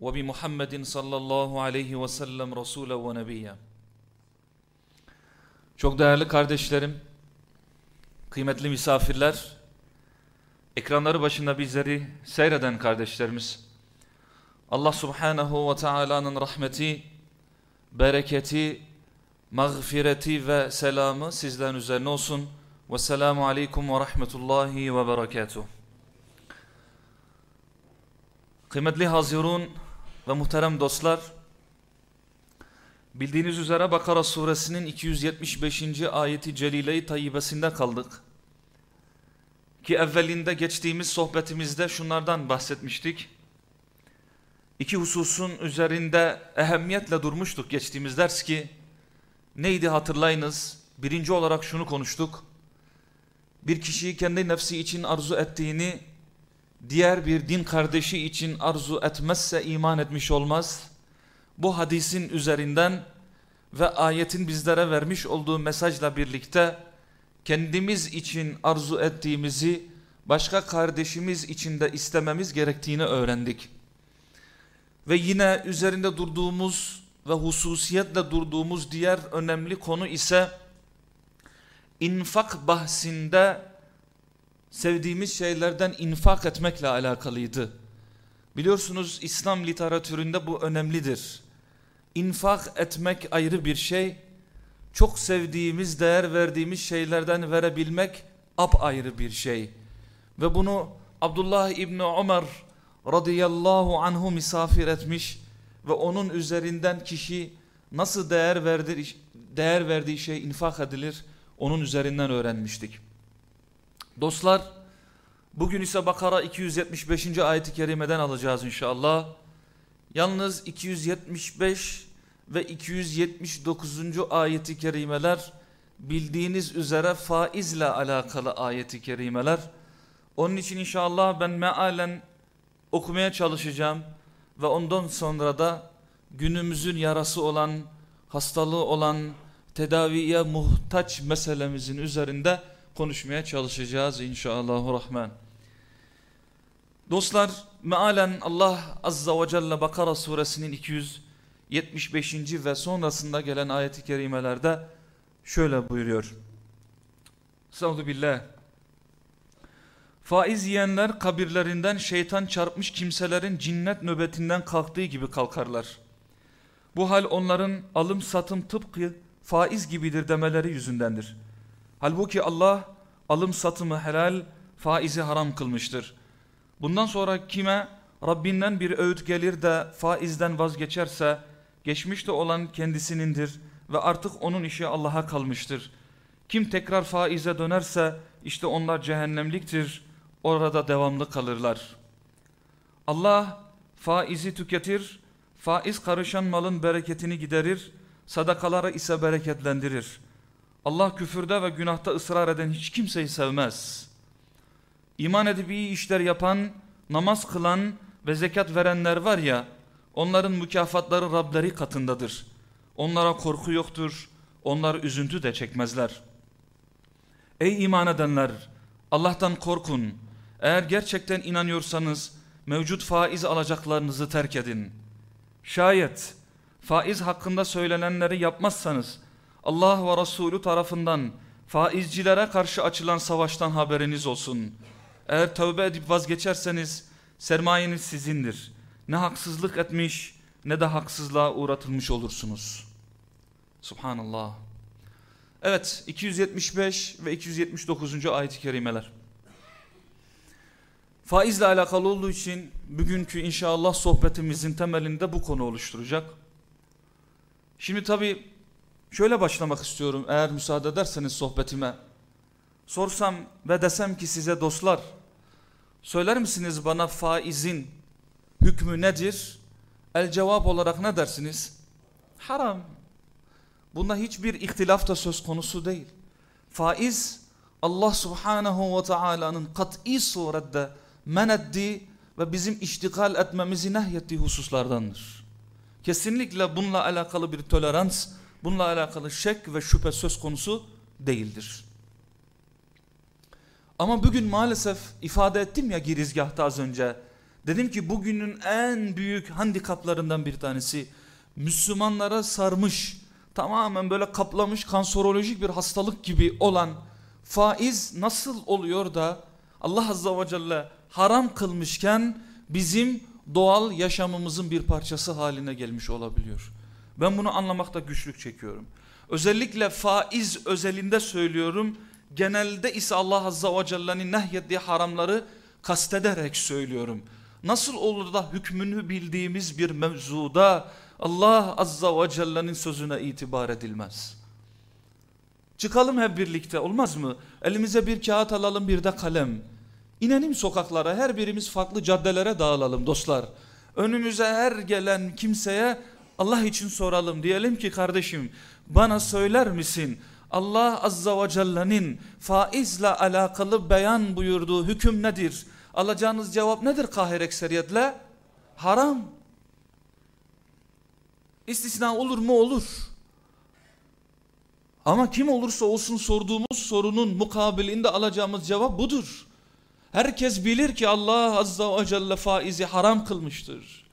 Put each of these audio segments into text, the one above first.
وبمحمد صلى الله عليه وسلم رسولا ونبيا Çok değerli kardeşlerim, kıymetli misafirler, ekranları başında bizleri seyreden kardeşlerimiz, Allah subhanahu ve teala'nın rahmeti, bereketi, mağfireti ve selamı sizlerin üzerine olsun. Ve selamu aleyküm ve rahmetullahi ve berekatuhu. Kıymetli hazirun ve muhterem dostlar, bildiğiniz üzere Bakara suresinin 275. ayeti celile-i tayyibesinde kaldık. Ki evvelinde geçtiğimiz sohbetimizde şunlardan bahsetmiştik. İki hususun üzerinde ehemmiyetle durmuştuk geçtiğimiz ders ki, neydi hatırlayınız? Birinci olarak şunu konuştuk. Bir kişiyi kendi nefsi için arzu ettiğini diğer bir din kardeşi için arzu etmezse iman etmiş olmaz. Bu hadisin üzerinden ve ayetin bizlere vermiş olduğu mesajla birlikte kendimiz için arzu ettiğimizi başka kardeşimiz için de istememiz gerektiğini öğrendik. Ve yine üzerinde durduğumuz ve hususiyetle durduğumuz diğer önemli konu ise infak bahsinde sevdiğimiz şeylerden infak etmekle alakalıydı. Biliyorsunuz İslam literatüründe bu önemlidir. İnfak etmek ayrı bir şey, çok sevdiğimiz, değer verdiğimiz şeylerden verebilmek apayrı bir şey. Ve bunu Abdullah İbni Ömer radıyallahu anhu misafir etmiş ve onun üzerinden kişi nasıl değer verdiği, değer verdiği şey infak edilir onun üzerinden öğrenmiştik. Dostlar bugün ise Bakara 275. ayeti kerimeden alacağız inşallah. Yalnız 275 ve 279. ayeti kerimeler bildiğiniz üzere faizle alakalı ayeti kerimeler. Onun için inşallah ben mealen okumaya çalışacağım ve ondan sonra da günümüzün yarası olan, hastalığı olan, tedaviye muhtaç meselemizin üzerinde konuşmaya çalışacağız inşallahurrahman. Dostlar mealen Allah azza ve celle Bakara suresinin 275. ve sonrasında gelen ayeti kerimelerde şöyle buyuruyor. Estağfurullah billah. Faiz yiyenler kabirlerinden şeytan çarpmış kimselerin cinnet nöbetinden kalktığı gibi kalkarlar. Bu hal onların alım satım tıpkı faiz gibidir demeleri yüzündendir. Halbuki Allah alım satımı helal, faizi haram kılmıştır. Bundan sonra kime Rabbinden bir öğüt gelir de faizden vazgeçerse geçmişte olan kendisinindir ve artık onun işi Allah'a kalmıştır. Kim tekrar faize dönerse işte onlar cehennemliktir. Orada devamlı kalırlar. Allah faizi tüketir, faiz karışan malın bereketini giderir, sadakaları ise bereketlendirir. Allah küfürde ve günahta ısrar eden hiç kimseyi sevmez. İman edip iyi işler yapan, namaz kılan ve zekat verenler var ya, onların mükafatları Rableri katındadır. Onlara korku yoktur, onlar üzüntü de çekmezler. Ey iman edenler, Allah'tan korkun. Eğer gerçekten inanıyorsanız, mevcut faiz alacaklarınızı terk edin. Şayet faiz hakkında söylenenleri yapmazsanız, Allah ve Resulü tarafından faizcilere karşı açılan savaştan haberiniz olsun. Eğer tövbe edip vazgeçerseniz sermayeniz sizindir. Ne haksızlık etmiş ne de haksızlığa uğratılmış olursunuz. Subhanallah. Evet 275 ve 279. ayet-i kerimeler. Faizle alakalı olduğu için bugünkü inşallah sohbetimizin temelinde bu konu oluşturacak. Şimdi tabi Şöyle başlamak istiyorum eğer müsaade ederseniz sohbetime. Sorsam ve desem ki size dostlar, söyler misiniz bana faizin hükmü nedir? El cevap olarak ne dersiniz? Haram. Bunda hiçbir ihtilaf da söz konusu değil. Faiz Allah subhanahu ve taala'nın kat'i surette men ettiği ve bizim iştigal etmemizi nehyettiği hususlardandır. Kesinlikle bununla alakalı bir tolerans, bununla alakalı şek ve şüphe söz konusu değildir. Ama bugün maalesef ifade ettim ya girizgahta az önce. Dedim ki bugünün en büyük handikaplarından bir tanesi Müslümanlara sarmış, tamamen böyle kaplamış kanserolojik bir hastalık gibi olan faiz nasıl oluyor da Allah Azze ve Celle haram kılmışken bizim doğal yaşamımızın bir parçası haline gelmiş olabiliyor. Ben bunu anlamakta güçlük çekiyorum. Özellikle faiz özelinde söylüyorum. Genelde ise Allah Azze ve Celle'nin nehyettiği haramları kastederek söylüyorum. Nasıl olur da hükmünü bildiğimiz bir mevzuda Allah Azza ve Celle'nin sözüne itibar edilmez. Çıkalım hep birlikte olmaz mı? Elimize bir kağıt alalım bir de kalem. İnelim sokaklara her birimiz farklı caddelere dağılalım dostlar. Önümüze her gelen kimseye Allah için soralım. Diyelim ki kardeşim bana söyler misin? Allah Azza ve Celle'nin faizle alakalı beyan buyurduğu hüküm nedir? Alacağınız cevap nedir kahir ekseriyetle? Haram. İstisna olur mu? Olur. Ama kim olursa olsun sorduğumuz sorunun mukabilinde alacağımız cevap budur. Herkes bilir ki Allah Azza ve Celle faizi haram kılmıştır.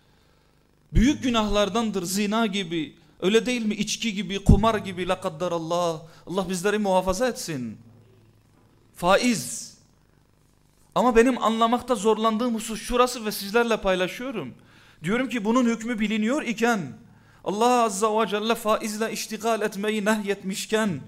Büyük günahlardandır zina gibi, öyle değil mi içki gibi, kumar gibi la Allah. Allah bizleri muhafaza etsin. Faiz. Ama benim anlamakta zorlandığım husus şurası ve sizlerle paylaşıyorum. Diyorum ki bunun hükmü biliniyor iken Allah Azza ve Celle faizle iştigal etmeyi nehyetmişken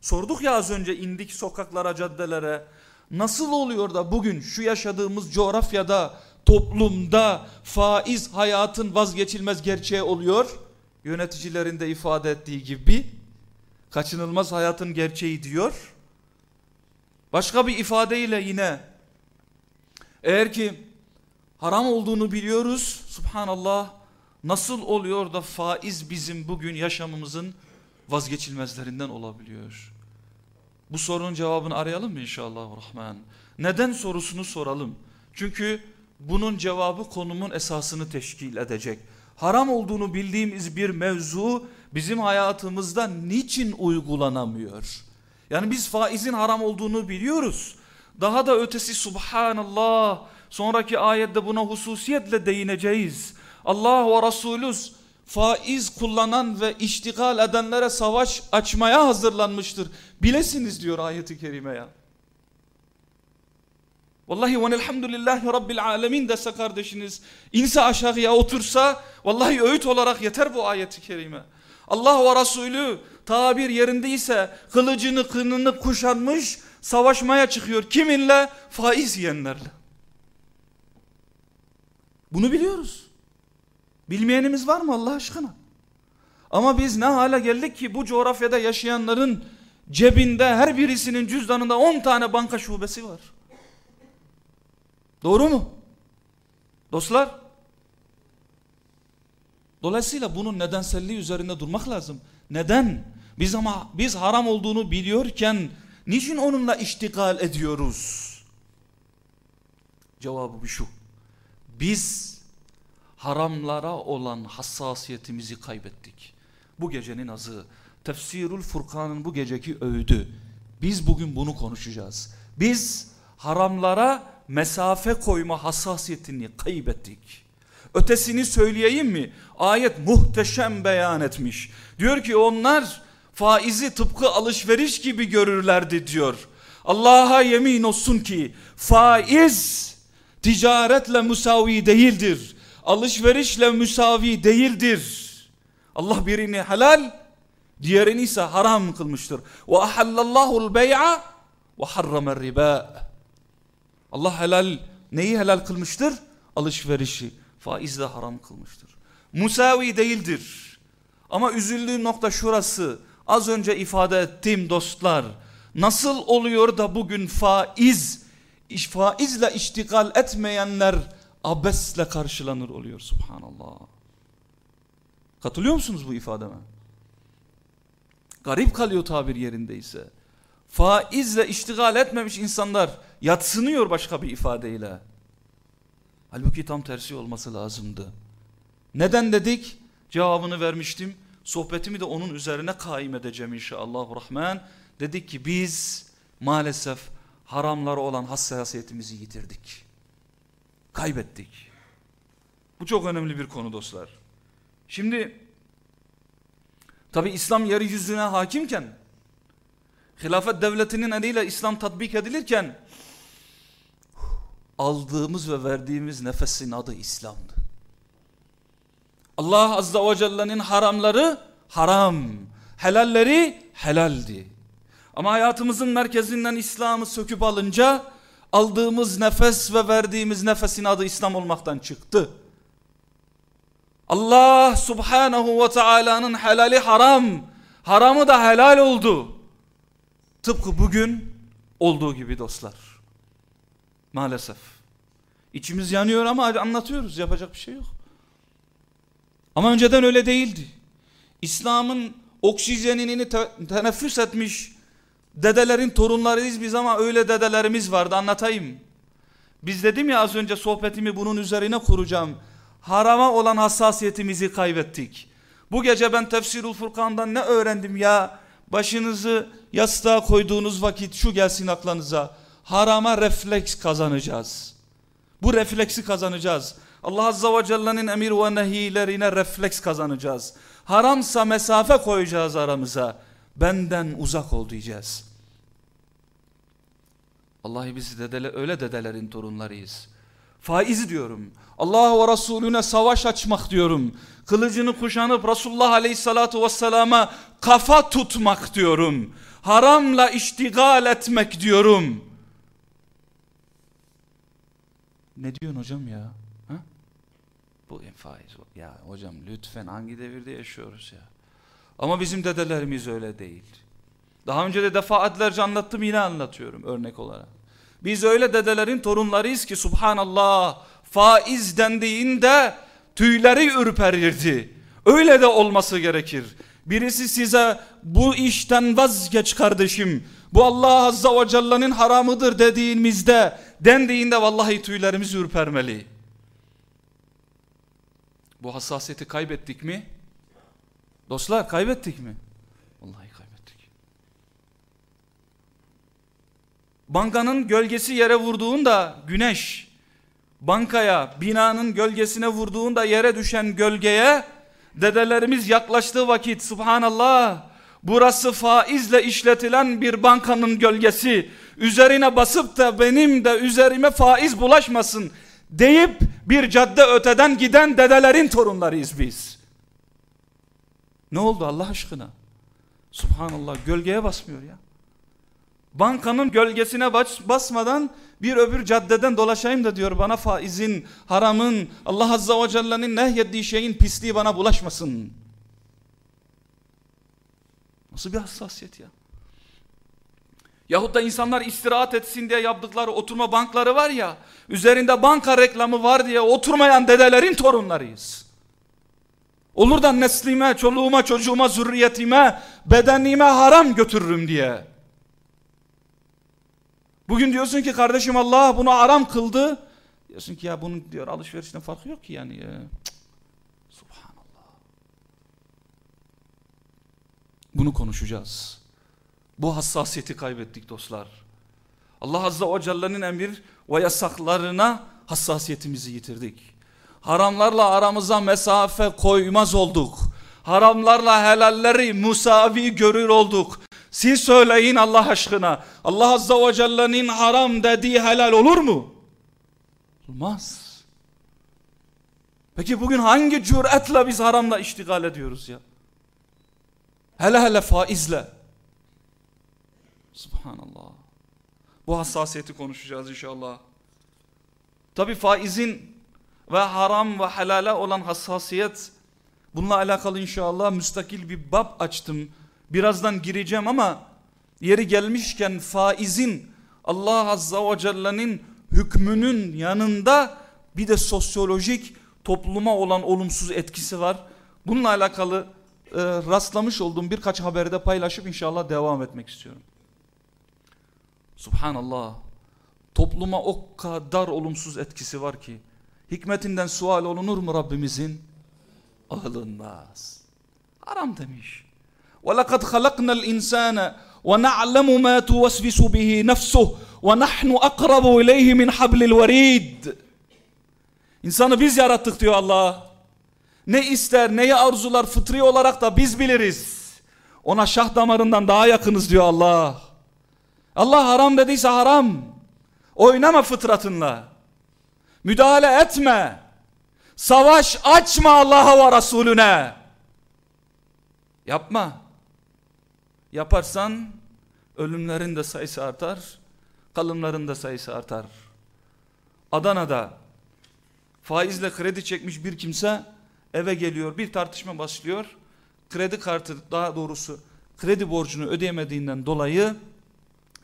sorduk ya az önce indik sokaklara caddelere nasıl oluyor da bugün şu yaşadığımız coğrafyada toplumda faiz hayatın vazgeçilmez gerçeği oluyor yöneticilerin de ifade ettiği gibi kaçınılmaz hayatın gerçeği diyor başka bir ifadeyle yine eğer ki haram olduğunu biliyoruz subhanallah Nasıl oluyor da faiz bizim bugün yaşamımızın vazgeçilmezlerinden olabiliyor? Bu sorunun cevabını arayalım mı inşallah rahman? Neden sorusunu soralım. Çünkü bunun cevabı konumun esasını teşkil edecek. Haram olduğunu bildiğimiz bir mevzu bizim hayatımızda niçin uygulanamıyor? Yani biz faizin haram olduğunu biliyoruz. Daha da ötesi subhanallah sonraki ayette buna hususiyetle değineceğiz. Allah ve Resulü faiz kullanan ve iştigal edenlere savaş açmaya hazırlanmıştır. Bilesiniz diyor ayeti kerime ya. Vallahi ve elhamdülillahi rabbil alemin dese kardeşiniz inse aşağıya otursa vallahi öğüt olarak yeter bu ayeti kerime. Allah ve Resulü tabir yerindeyse kılıcını kınını kuşanmış savaşmaya çıkıyor. Kiminle? Faiz yiyenlerle. Bunu biliyoruz. Bilmeyenimiz var mı Allah aşkına? Ama biz ne hale geldik ki bu coğrafyada yaşayanların cebinde her birisinin cüzdanında 10 tane banka şubesi var. Doğru mu? Dostlar. Dolayısıyla bunun nedenselliği üzerinde durmak lazım. Neden? Biz ama biz haram olduğunu biliyorken niçin onunla iştigal ediyoruz? Cevabı şu. Biz haramlara olan hassasiyetimizi kaybettik. Bu gecenin azı Tefsirul Furkan'ın bu geceki öğüdü. Biz bugün bunu konuşacağız. Biz haramlara mesafe koyma hassasiyetini kaybettik. Ötesini söyleyeyim mi? Ayet muhteşem beyan etmiş. Diyor ki onlar faizi tıpkı alışveriş gibi görürlerdi diyor. Allah'a yemin olsun ki faiz ticaretle musavi değildir alışverişle müsavi değildir. Allah birini helal, diğerini ise haram kılmıştır. Ve ahallallahu'l bey'a ve harramer riba. Allah helal neyi helal kılmıştır? Alışverişi, faizle haram kılmıştır. Musavi değildir. Ama üzüldüğüm nokta şurası. Az önce ifade ettiğim dostlar. Nasıl oluyor da bugün faiz, faizle iştigal etmeyenler abesle karşılanır oluyor subhanallah. Katılıyor musunuz bu ifademe? Garip kalıyor tabir yerindeyse. Faizle iştigal etmemiş insanlar yatsınıyor başka bir ifadeyle. Halbuki tam tersi olması lazımdı. Neden dedik? Cevabını vermiştim. Sohbetimi de onun üzerine kaim edeceğim inşallah rahman. Dedik ki biz maalesef haramlara olan hassasiyetimizi yitirdik. Kaybettik. Bu çok önemli bir konu dostlar. Şimdi tabi İslam yeryüzüne hakimken hilafet devletinin eliyle İslam tatbik edilirken aldığımız ve verdiğimiz nefesin adı İslam'dı. Allah Azze ve Celle'nin haramları haram, helalleri helaldi. Ama hayatımızın merkezinden İslam'ı söküp alınca aldığımız nefes ve verdiğimiz nefesin adı İslam olmaktan çıktı. Allah subhanahu ve Taala'nın helali haram, haramı da helal oldu. Tıpkı bugün olduğu gibi dostlar. Maalesef. İçimiz yanıyor ama anlatıyoruz yapacak bir şey yok. Ama önceden öyle değildi. İslam'ın oksijenini te teneffüs etmiş dedelerin torunlarıyız biz ama öyle dedelerimiz vardı anlatayım. Biz dedim ya az önce sohbetimi bunun üzerine kuracağım. Harama olan hassasiyetimizi kaybettik. Bu gece ben Tefsirul Furkan'dan ne öğrendim ya? Başınızı yastığa koyduğunuz vakit şu gelsin aklınıza. Harama refleks kazanacağız. Bu refleksi kazanacağız. Allah Azza ve Celle'nin emir ve nehilerine refleks kazanacağız. Haramsa mesafe koyacağız aramıza. Benden uzak ol diyeceğiz. Vallahi biz dedele, öyle dedelerin torunlarıyız. Faiz diyorum. Allah ve Resulüne savaş açmak diyorum. Kılıcını kuşanıp Resulullah Aleyhissalatu Vesselam'a kafa tutmak diyorum. Haramla iştigal etmek diyorum. Ne diyorsun hocam ya? Ha? Bu en faiz. Ya hocam lütfen hangi devirde yaşıyoruz ya? Ama bizim dedelerimiz öyle değil. Daha önce de defaatlerce anlattım yine anlatıyorum örnek olarak. Biz öyle dedelerin torunlarıyız ki subhanallah faiz dendiğinde tüyleri ürperirdi. Öyle de olması gerekir. Birisi size bu işten vazgeç kardeşim. Bu Allah Azza ve Celle'nin haramıdır dediğimizde dendiğinde vallahi tüylerimiz ürpermeli. Bu hassasiyeti kaybettik mi? Dostlar kaybettik mi? Vallahi kaybettik. Bankanın gölgesi yere vurduğunda güneş, bankaya, binanın gölgesine vurduğunda yere düşen gölgeye dedelerimiz yaklaştığı vakit subhanallah burası faizle işletilen bir bankanın gölgesi üzerine basıp da benim de üzerime faiz bulaşmasın deyip bir cadde öteden giden dedelerin torunlarıyız biz. Ne oldu Allah aşkına? Subhanallah gölgeye basmıyor ya. Bankanın gölgesine bas, basmadan bir öbür caddeden dolaşayım da diyor bana faizin, haramın, Allah Azza ve Celle'nin nehyettiği şeyin pisliği bana bulaşmasın. Nasıl bir hassasiyet ya? Yahut da insanlar istirahat etsin diye yaptıkları oturma bankları var ya, üzerinde banka reklamı var diye oturmayan dedelerin torunlarıyız. Olur da neslime, çoluğuma, çocuğuma, zürriyetime, bedenime haram götürürüm diye. Bugün diyorsun ki kardeşim Allah bunu haram kıldı. Diyorsun ki ya bunun diyor alışverişten farkı yok ki yani. Cık. Subhanallah. Bunu konuşacağız. Bu hassasiyeti kaybettik dostlar. Allah Azze ve Celle'nin emir ve yasaklarına hassasiyetimizi yitirdik. Haramlarla aramıza mesafe koymaz olduk. Haramlarla helalleri musavi görür olduk. Siz söyleyin Allah aşkına. Allah Azza ve Celle'nin haram dediği helal olur mu? Olmaz. Peki bugün hangi cüretle biz haramla iştigal ediyoruz ya? Hele hele faizle. Subhanallah. Bu hassasiyeti konuşacağız inşallah. Tabi faizin ve haram ve helale olan hassasiyet bununla alakalı inşallah müstakil bir bab açtım. Birazdan gireceğim ama yeri gelmişken faizin Allah Azza ve Celle'nin hükmünün yanında bir de sosyolojik topluma olan olumsuz etkisi var. Bununla alakalı e, rastlamış olduğum birkaç haberde paylaşıp inşallah devam etmek istiyorum. Subhanallah. Topluma o kadar olumsuz etkisi var ki. Hikmetinden sual olunur mu Rabbimizin? Alınmaz. Haram demiş. وَلَقَدْ خَلَقْنَا الْاِنْسَانَ وَنَعْلَمُ مَا تُوَسْوِسُ بِهِ نَفْسُهُ وَنَحْنُ أَقْرَبُ إِلَيْهِ مِنْ حَبْلِ الْوَرِيدِ İnsanı biz yarattık diyor Allah. Ne ister, neyi arzular fıtri olarak da biz biliriz. Ona şah damarından daha yakınız diyor Allah. Allah haram dediyse haram. Oynama fıtratınla. Müdahale etme. Savaş açma Allah'a ve Resulüne. Yapma. Yaparsan ölümlerin de sayısı artar, kalınların da sayısı artar. Adana'da faizle kredi çekmiş bir kimse eve geliyor. Bir tartışma başlıyor. Kredi kartı daha doğrusu kredi borcunu ödeyemediğinden dolayı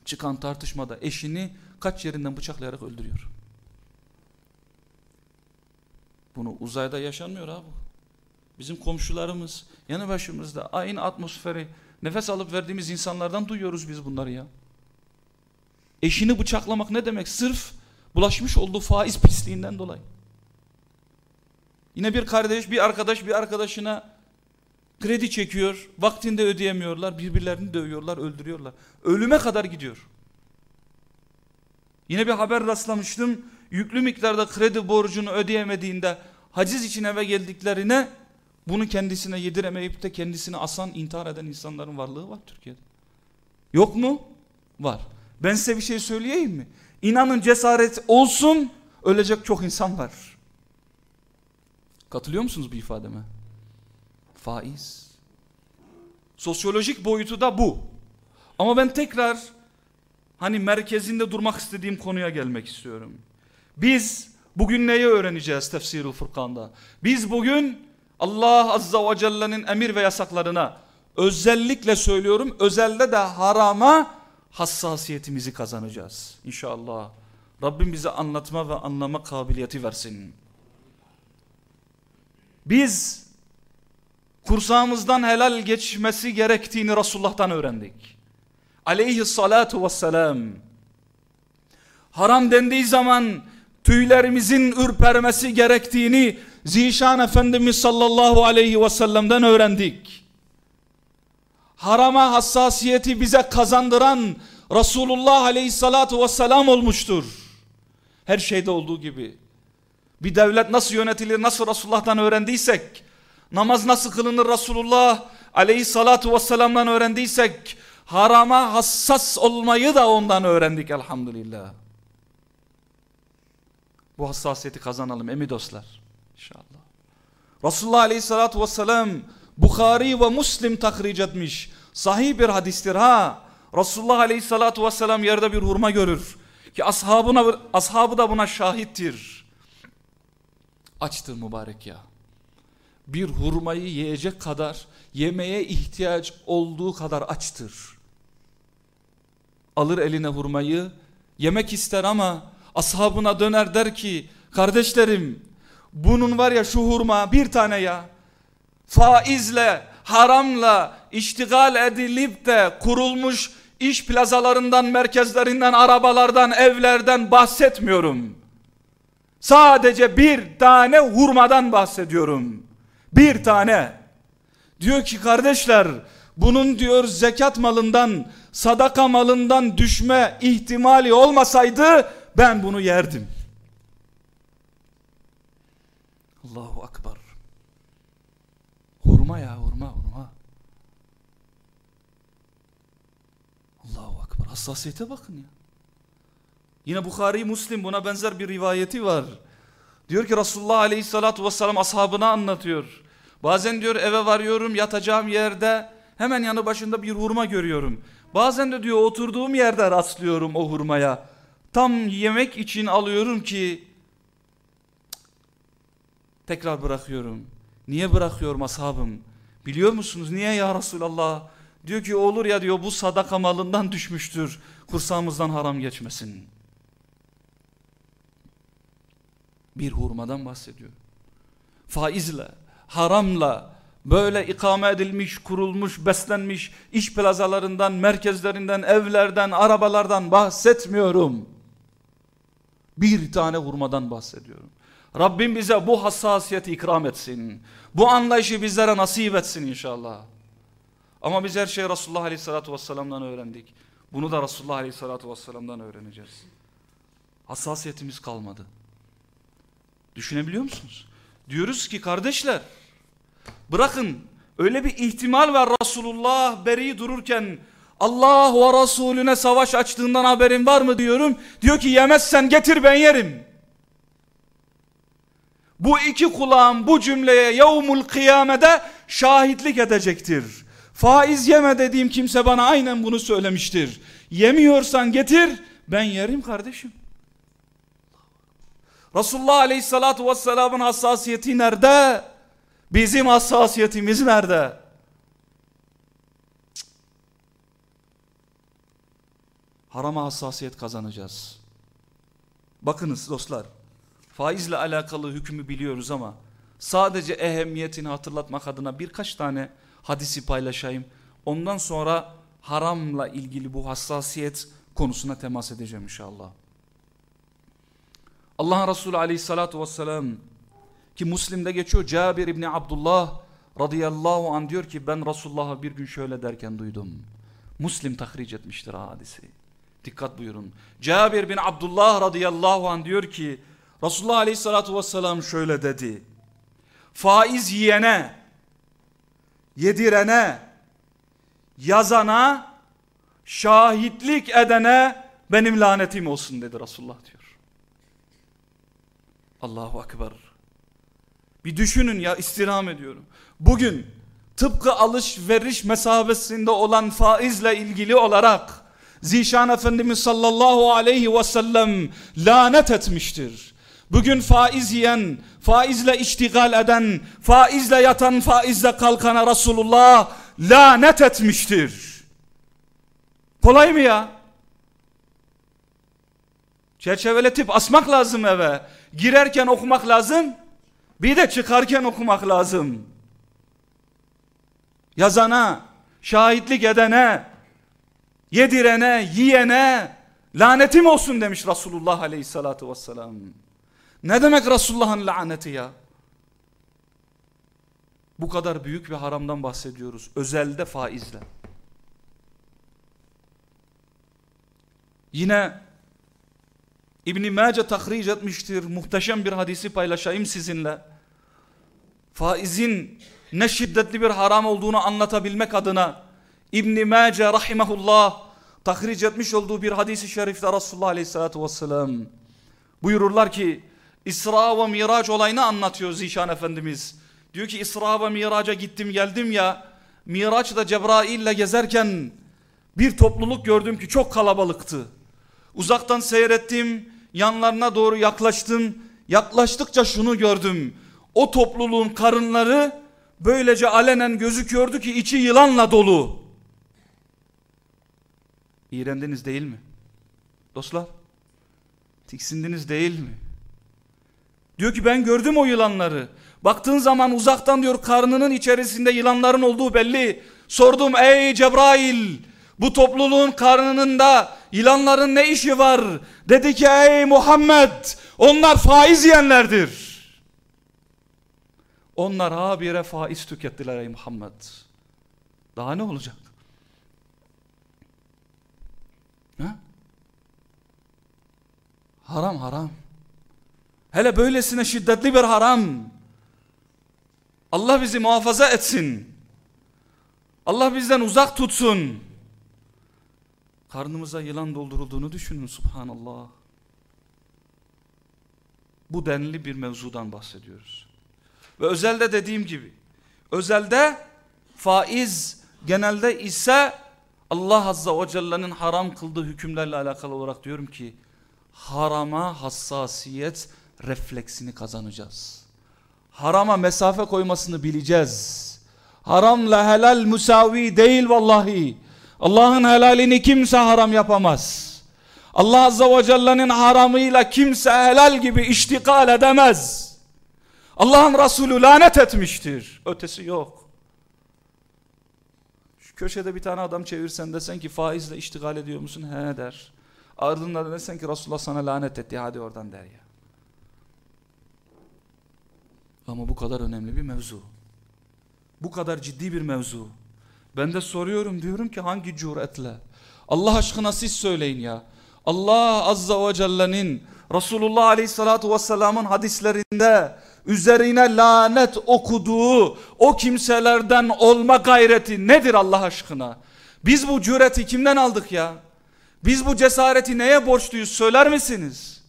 çıkan tartışmada eşini kaç yerinden bıçaklayarak öldürüyor. Bunu uzayda yaşanmıyor abi. Bizim komşularımız yanı başımızda aynı atmosferi nefes alıp verdiğimiz insanlardan duyuyoruz biz bunları ya. Eşini bıçaklamak ne demek? Sırf bulaşmış olduğu faiz pisliğinden dolayı. Yine bir kardeş, bir arkadaş bir arkadaşına kredi çekiyor. Vaktinde ödeyemiyorlar. Birbirlerini dövüyorlar, öldürüyorlar. Ölüme kadar gidiyor. Yine bir haber rastlamıştım. Yüklü miktarda kredi borcunu ödeyemediğinde haciz için eve geldiklerine bunu kendisine yediremeyip de kendisini asan, intihar eden insanların varlığı var Türkiye'de. Yok mu? Var. Ben size bir şey söyleyeyim mi? İnanın cesaret olsun, ölecek çok insan var. Katılıyor musunuz bu ifademe? Faiz. Sosyolojik boyutu da bu. Ama ben tekrar hani merkezinde durmak istediğim konuya gelmek istiyorum. Biz bugün neyi öğreneceğiz tefsirul Furkan'da? Biz bugün Allah Azza ve Celle'nin emir ve yasaklarına özellikle söylüyorum özelde de harama hassasiyetimizi kazanacağız. İnşallah. Rabbim bize anlatma ve anlama kabiliyeti versin. Biz kursağımızdan helal geçmesi gerektiğini Resulullah'tan öğrendik. Aleyhissalatu vesselam. Haram dendiği zaman tüylerimizin ürpermesi gerektiğini Zişan Efendimiz sallallahu aleyhi ve sellem'den öğrendik. Harama hassasiyeti bize kazandıran Resulullah aleyhissalatu vesselam olmuştur. Her şeyde olduğu gibi. Bir devlet nasıl yönetilir, nasıl Resulullah'tan öğrendiysek, namaz nasıl kılınır Resulullah aleyhissalatu vesselam'dan öğrendiysek, harama hassas olmayı da ondan öğrendik elhamdülillah. Bu hassasiyeti kazanalım emi dostlar. İnşallah. Resulullah aleyhissalatu vesselam Bukhari ve Müslim tahric etmiş. Sahih bir hadistir ha. Resulullah aleyhissalatu vesselam yerde bir hurma görür. Ki ashabına, ashabı da buna şahittir. Açtır mübarek ya. Bir hurmayı yiyecek kadar, yemeye ihtiyaç olduğu kadar açtır. Alır eline hurmayı, yemek ister ama ashabına döner der ki, kardeşlerim bunun var ya şu hurma bir tane ya. Faizle, haramla iştigal edilip de kurulmuş iş plazalarından, merkezlerinden, arabalardan, evlerden bahsetmiyorum. Sadece bir tane hurmadan bahsediyorum. Bir tane. Diyor ki kardeşler bunun diyor zekat malından, sadaka malından düşme ihtimali olmasaydı ben bunu yerdim. Allahu Akbar. Hurma ya hurma hurma. Allahu Akbar. Hassasiyete bakın ya. Yine Bukhari Muslim buna benzer bir rivayeti var. Diyor ki Resulullah Aleyhisselatü Vesselam ashabına anlatıyor. Bazen diyor eve varıyorum yatacağım yerde hemen yanı başında bir hurma görüyorum. Bazen de diyor oturduğum yerde rastlıyorum o hurmaya. Tam yemek için alıyorum ki Tekrar bırakıyorum. Niye bırakıyorum ashabım? Biliyor musunuz niye ya Resulallah? Diyor ki olur ya diyor bu sadaka malından düşmüştür. Kursağımızdan haram geçmesin. Bir hurmadan bahsediyor. Faizle, haramla böyle ikame edilmiş, kurulmuş, beslenmiş iş plazalarından, merkezlerinden, evlerden, arabalardan bahsetmiyorum. Bir tane hurmadan bahsediyorum. Rabbim bize bu hassasiyeti ikram etsin. Bu anlayışı bizlere nasip etsin inşallah. Ama biz her şeyi Resulullah Aleyhisselatü Vesselam'dan öğrendik. Bunu da Resulullah Aleyhisselatü Vesselam'dan öğreneceğiz. Hassasiyetimiz kalmadı. Düşünebiliyor musunuz? Diyoruz ki kardeşler bırakın öyle bir ihtimal var Resulullah beri dururken Allah ve Resulüne savaş açtığından haberin var mı diyorum. Diyor ki yemezsen getir ben yerim. Bu iki kulağım bu cümleye yevmul kıyamede şahitlik edecektir. Faiz yeme dediğim kimse bana aynen bunu söylemiştir. Yemiyorsan getir ben yerim kardeşim. Resulullah Aleyhisselatü Vesselam'ın hassasiyeti nerede? Bizim hassasiyetimiz nerede? Harama hassasiyet kazanacağız. Bakınız dostlar. Faizle alakalı hükmü biliyoruz ama sadece ehemmiyetini hatırlatmak adına birkaç tane hadisi paylaşayım. Ondan sonra haramla ilgili bu hassasiyet konusuna temas edeceğim inşallah. Allah Resulü aleyhissalatu vesselam ki Müslim'de geçiyor Cabir İbni Abdullah radıyallahu an diyor ki ben Resulullah'a bir gün şöyle derken duydum. Müslim tahric etmiştir hadisi. Dikkat buyurun. Cabir bin Abdullah radıyallahu an diyor ki Resulullah aleyhissalatu vesselam şöyle dedi. Faiz yiyene, yedirene, yazana, şahitlik edene benim lanetim olsun dedi Resulullah diyor. Allahu Ekber. Bir düşünün ya istirham ediyorum. Bugün tıpkı alışveriş mesabesinde olan faizle ilgili olarak Zişan Efendimiz sallallahu aleyhi ve sellem lanet etmiştir. Bugün faiz yiyen, faizle iştigal eden, faizle yatan, faizle kalkana Resulullah lanet etmiştir. Kolay mı ya? Çerçeveletip asmak lazım eve. Girerken okumak lazım. Bir de çıkarken okumak lazım. Yazana, şahitlik edene, yedirene, yiyene lanetim olsun demiş Resulullah aleyhissalatu vesselam. Ne demek Resulullah'ın laneti ya? Bu kadar büyük bir haramdan bahsediyoruz. Özelde faizle. Yine İbn-i Mace tahric etmiştir. Muhteşem bir hadisi paylaşayım sizinle. Faizin ne şiddetli bir haram olduğunu anlatabilmek adına İbn-i Mace rahimahullah tahric etmiş olduğu bir hadisi şerifte Resulullah aleyhissalatu vesselam buyururlar ki İsra ve Miraç olayını anlatıyor Zişan Efendimiz. Diyor ki İsra ve Miraç'a gittim geldim ya Miraç'ta Cebrail ile gezerken bir topluluk gördüm ki çok kalabalıktı. Uzaktan seyrettim yanlarına doğru yaklaştım. Yaklaştıkça şunu gördüm. O topluluğun karınları böylece alenen gözüküyordu ki içi yılanla dolu. İğrendiniz değil mi? Dostlar, tiksindiniz değil mi? Diyor ki ben gördüm o yılanları. Baktığın zaman uzaktan diyor karnının içerisinde yılanların olduğu belli. Sordum ey Cebrail bu topluluğun karnında yılanların ne işi var? Dedi ki ey Muhammed onlar faiz yiyenlerdir. Onlar habire faiz tükettiler ey Muhammed. Daha ne olacak? Ha? Haram haram. Hele böylesine şiddetli bir haram. Allah bizi muhafaza etsin. Allah bizden uzak tutsun. Karnımıza yılan doldurulduğunu düşünün subhanallah. Bu denli bir mevzudan bahsediyoruz. Ve özelde dediğim gibi özelde faiz genelde ise Allah Azza ve Celle'nin haram kıldığı hükümlerle alakalı olarak diyorum ki harama hassasiyet refleksini kazanacağız. Harama mesafe koymasını bileceğiz. Haramla helal müsavi değil vallahi. Allah'ın helalini kimse haram yapamaz. Allah Azza ve Celle'nin haramıyla kimse helal gibi iştikal edemez. Allah'ın Resulü lanet etmiştir. Ötesi yok. Şu köşede bir tane adam çevirsen desen ki faizle iştigal ediyor musun? He der. Ardından desen ki Resulullah sana lanet etti hadi oradan der ya. Ama bu kadar önemli bir mevzu. Bu kadar ciddi bir mevzu. Ben de soruyorum diyorum ki hangi cüretle? Allah aşkına siz söyleyin ya. Allah Azza ve Celle'nin Resulullah Aleyhisselatü Vesselam'ın hadislerinde üzerine lanet okuduğu o kimselerden olma gayreti nedir Allah aşkına? Biz bu cüreti kimden aldık ya? Biz bu cesareti neye borçluyuz söyler misiniz?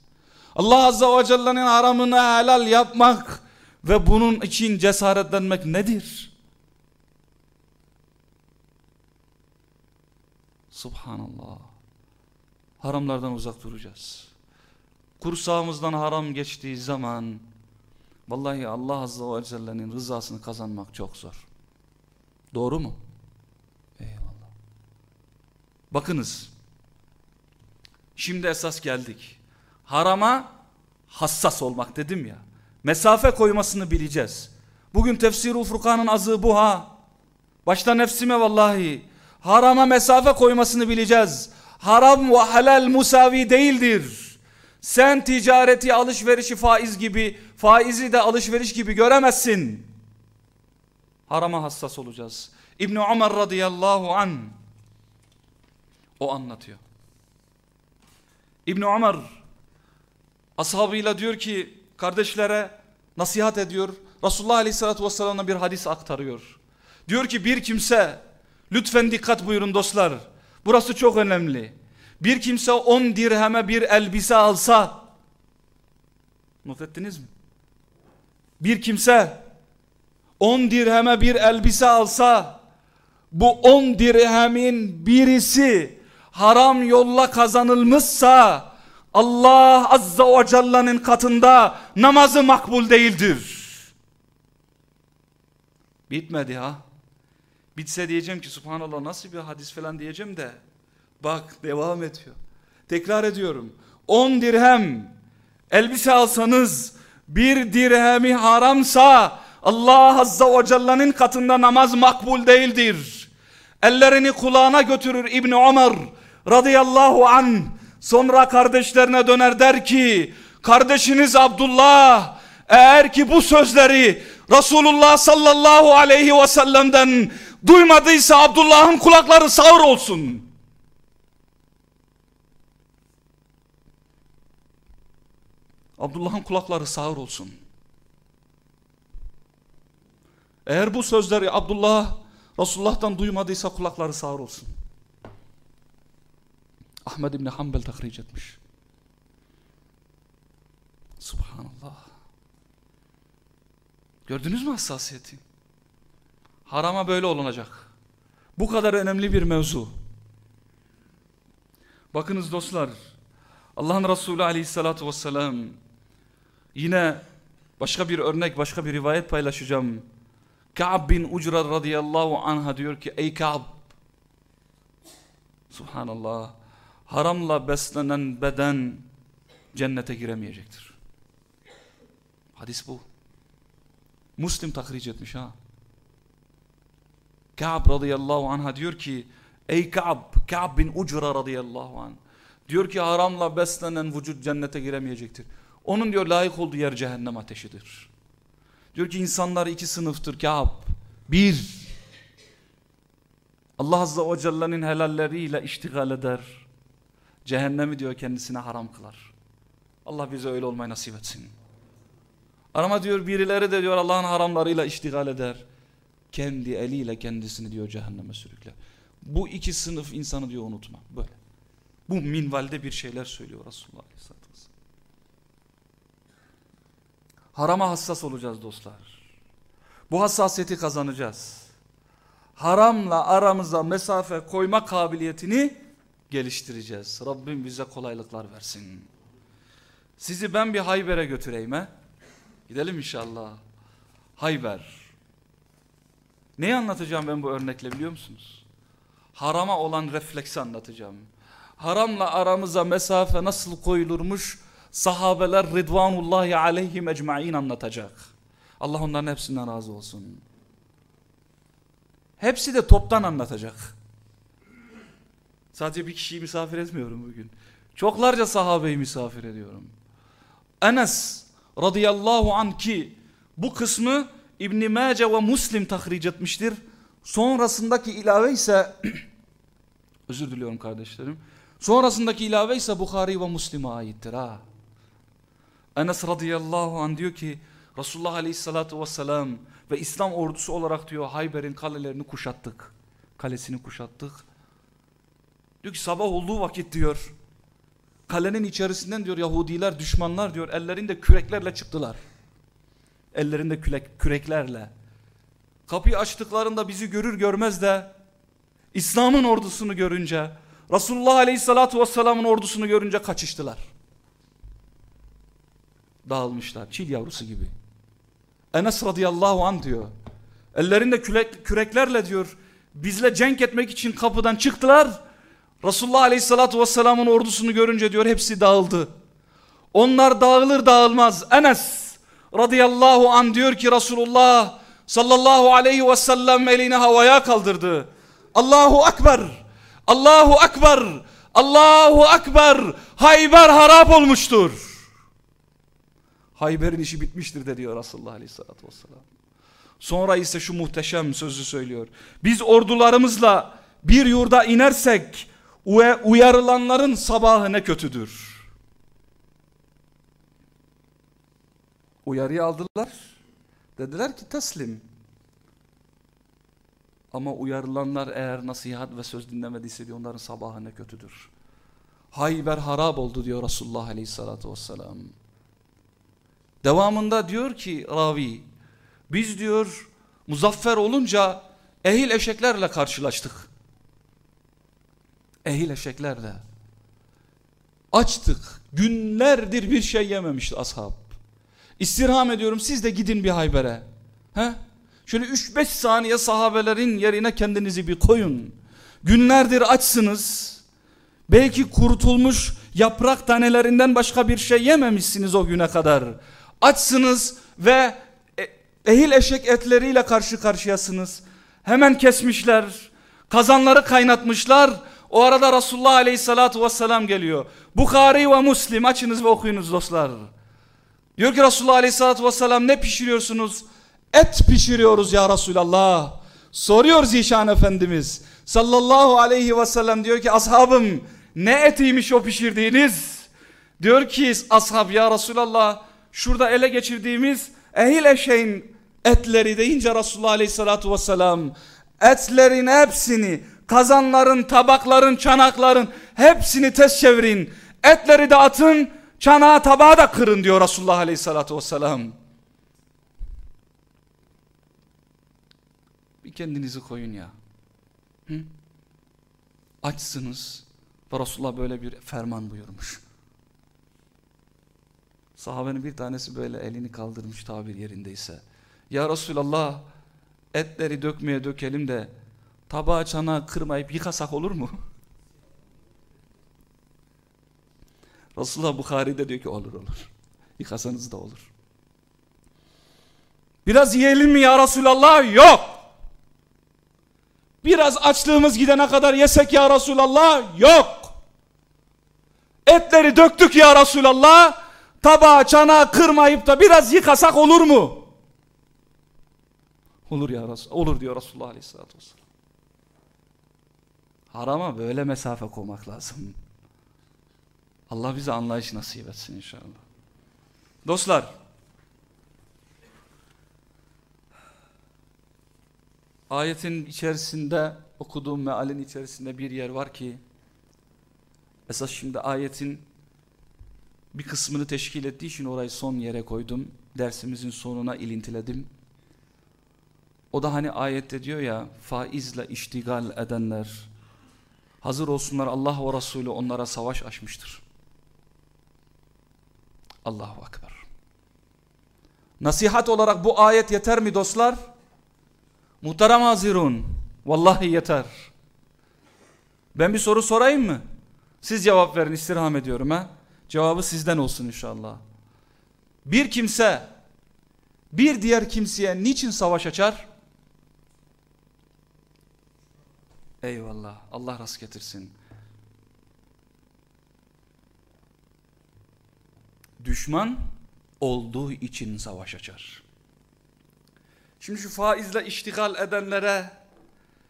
Allah Azza ve Celle'nin haramını helal yapmak ve bunun için cesaretlenmek nedir? Subhanallah. Haramlardan uzak duracağız. Kursağımızdan haram geçtiği zaman vallahi Allah Azze ve Celle'nin rızasını kazanmak çok zor. Doğru mu? Eyvallah. Bakınız. Şimdi esas geldik. Harama hassas olmak dedim ya. Mesafe koymasını bileceğiz. Bugün tefsir-i Furkan'ın azı bu ha. Başta nefsime vallahi. Harama mesafe koymasını bileceğiz. Haram ve helal musavi değildir. Sen ticareti alışverişi faiz gibi, faizi de alışveriş gibi göremezsin. Harama hassas olacağız. İbni Ömer radıyallahu an o anlatıyor. İbni Ömer ashabıyla diyor ki kardeşlere nasihat ediyor. Resulullah aleyhissalatü vesselam'a bir hadis aktarıyor. Diyor ki bir kimse lütfen dikkat buyurun dostlar. Burası çok önemli. Bir kimse 10 dirheme bir elbise alsa not ettiniz mi? Bir kimse 10 dirheme bir elbise alsa bu 10 dirhemin birisi haram yolla kazanılmışsa Allah Azza ve Celle'nin katında namazı makbul değildir. Bitmedi ha. Bitse diyeceğim ki subhanallah nasıl bir hadis falan diyeceğim de bak devam ediyor. Tekrar ediyorum. 10 dirhem elbise alsanız bir dirhemi haramsa Allah Azza ve Celle'nin katında namaz makbul değildir. Ellerini kulağına götürür İbni Ömer radıyallahu an. Sonra kardeşlerine döner der ki kardeşiniz Abdullah eğer ki bu sözleri Resulullah sallallahu aleyhi ve sellem'den duymadıysa Abdullah'ın kulakları sağır olsun. Abdullah'ın kulakları sağır olsun. Eğer bu sözleri Abdullah Resulullah'tan duymadıysa kulakları sağır olsun. Ahmed İbni Hanbel tahric etmiş. Subhanallah. Gördünüz mü hassasiyeti? Harama böyle olunacak. Bu kadar önemli bir mevzu. Bakınız dostlar. Allah'ın Resulü aleyhissalatu vesselam yine başka bir örnek, başka bir rivayet paylaşacağım. Ka'b bin Ucra radıyallahu anha diyor ki ey Ka'b Subhanallah haramla beslenen beden cennete giremeyecektir. Hadis bu. Muslim tahric etmiş ha. Ka'b radıyallahu anha diyor ki ey Ka'b, Ka'b bin Ucra radıyallahu anh diyor ki haramla beslenen vücut cennete giremeyecektir. Onun diyor layık olduğu yer cehennem ateşidir. Diyor ki insanlar iki sınıftır Ka'b. Bir, Allah Azze ve Celle'nin helalleriyle iştigal eder. Cehennemi diyor kendisine haram kılar. Allah bize öyle olmayı nasip etsin. Ama diyor birileri de diyor Allah'ın haramlarıyla iştigal eder. Kendi eliyle kendisini diyor cehenneme sürükler. Bu iki sınıf insanı diyor unutma. Böyle. Bu minvalde bir şeyler söylüyor Resulullah Aleyhisselatü. Harama hassas olacağız dostlar. Bu hassasiyeti kazanacağız. Haramla aramıza mesafe koyma kabiliyetini geliştireceğiz. Rabbim bize kolaylıklar versin. Sizi ben bir Hayber'e götüreyim he. Gidelim inşallah. Hayber. Neyi anlatacağım ben bu örnekle biliyor musunuz? Harama olan refleksi anlatacağım. Haramla aramıza mesafe nasıl koyulurmuş sahabeler Ridvanullahi aleyhim ecmain anlatacak. Allah onların hepsinden razı olsun. Hepsi de toptan anlatacak. Sadece bir kişiyi misafir etmiyorum bugün. Çoklarca sahabeyi misafir ediyorum. Enes radıyallahu an ki bu kısmı İbn Mace ve Muslim tahric etmiştir. Sonrasındaki ilave ise özür diliyorum kardeşlerim. Sonrasındaki ilave ise Bukhari ve Müslim'e aittir ha. Enes radıyallahu an diyor ki Resulullah aleyhissalatu vesselam ve İslam ordusu olarak diyor Hayber'in kalelerini kuşattık. Kalesini kuşattık. Diyor ki sabah olduğu vakit diyor kalenin içerisinden diyor Yahudiler düşmanlar diyor ellerinde küreklerle çıktılar. Ellerinde kürek, küreklerle. Kapıyı açtıklarında bizi görür görmez de İslam'ın ordusunu görünce Resulullah Aleyhisselatü Vesselam'ın ordusunu görünce kaçıştılar. Dağılmışlar çil yavrusu gibi. Enes radıyallahu an diyor. Ellerinde kürek, küreklerle diyor bizle cenk etmek için kapıdan çıktılar. Resulullah Aleyhisselatü Vesselam'ın ordusunu görünce diyor hepsi dağıldı. Onlar dağılır dağılmaz. Enes radıyallahu an diyor ki Resulullah sallallahu aleyhi ve sellem elini havaya kaldırdı. Allahu Ekber, Allahu Ekber, Allahu Ekber, Hayber harap olmuştur. Hayber'in işi bitmiştir de diyor Resulullah aleyhissalatü vesselam. Sonra ise şu muhteşem sözü söylüyor. Biz ordularımızla bir yurda inersek uyarılanların sabahı ne kötüdür. Uyarıyı aldılar. Dediler ki teslim. Ama uyarılanlar eğer nasihat ve söz dinlemediyse diyor onların sabahı ne kötüdür. Hayber harap oldu diyor Resulullah aleyhissalatü vesselam. Devamında diyor ki ravi biz diyor muzaffer olunca ehil eşeklerle karşılaştık. Ehil eşeklerle. Açtık. Günlerdir bir şey yememişti ashab. İstirham ediyorum siz de gidin bir Hayber'e. He? Şöyle 3-5 saniye sahabelerin yerine kendinizi bir koyun. Günlerdir açsınız. Belki kurutulmuş yaprak tanelerinden başka bir şey yememişsiniz o güne kadar. Açsınız ve e, ehil eşek etleriyle karşı karşıyasınız. Hemen kesmişler. Kazanları kaynatmışlar. O arada Resulullah aleyhissalatu vesselam geliyor. Bukhari ve Müslim açınız ve okuyunuz dostlar. Diyor ki Resulullah Aleyhisselatü Vesselam ne pişiriyorsunuz? Et pişiriyoruz ya Resulallah. Soruyor Zişan Efendimiz sallallahu aleyhi ve sellem diyor ki ashabım ne etiymiş o pişirdiğiniz? Diyor ki ashab ya Resulallah şurada ele geçirdiğimiz ehil eşeğin etleri deyince Resulullah aleyhissalatu vesselam etlerin hepsini kazanların tabakların çanakların hepsini ters çevirin etleri de atın Çanağı tabağı da kırın diyor Resulullah Aleyhisselatü Vesselam. Bir kendinizi koyun ya. Hı? Açsınız ve Resulullah böyle bir ferman buyurmuş. Sahabenin bir tanesi böyle elini kaldırmış tabir yerindeyse. Ya Resulallah etleri dökmeye dökelim de tabağı çanağı kırmayıp yıkasak olur mu? Resulullah Bukhari'de diyor ki olur olur. Yıkasanız da olur. Biraz yiyelim mi ya Resulallah? Yok. Biraz açlığımız gidene kadar yesek ya Resulallah? Yok. Etleri döktük ya Resulallah. Tabağı çanağı kırmayıp da biraz yıkasak olur mu? Olur ya Resul, olur diyor Resulullah Aleyhisselatü Vesselam. Harama böyle mesafe koymak lazım. Allah bize anlayış nasip etsin inşallah. Dostlar, ayetin içerisinde okuduğum mealin içerisinde bir yer var ki esas şimdi ayetin bir kısmını teşkil ettiği için orayı son yere koydum. Dersimizin sonuna ilintiledim. O da hani ayette diyor ya faizle iştigal edenler hazır olsunlar Allah ve Resulü onlara savaş açmıştır. Allahu Akbar. Nasihat olarak bu ayet yeter mi dostlar? Muhterem hazirun. Vallahi yeter. Ben bir soru sorayım mı? Siz cevap verin istirham ediyorum ha. Cevabı sizden olsun inşallah. Bir kimse bir diğer kimseye niçin savaş açar? Eyvallah. Allah rast getirsin. Düşman olduğu için savaş açar. Şimdi şu faizle iştigal edenlere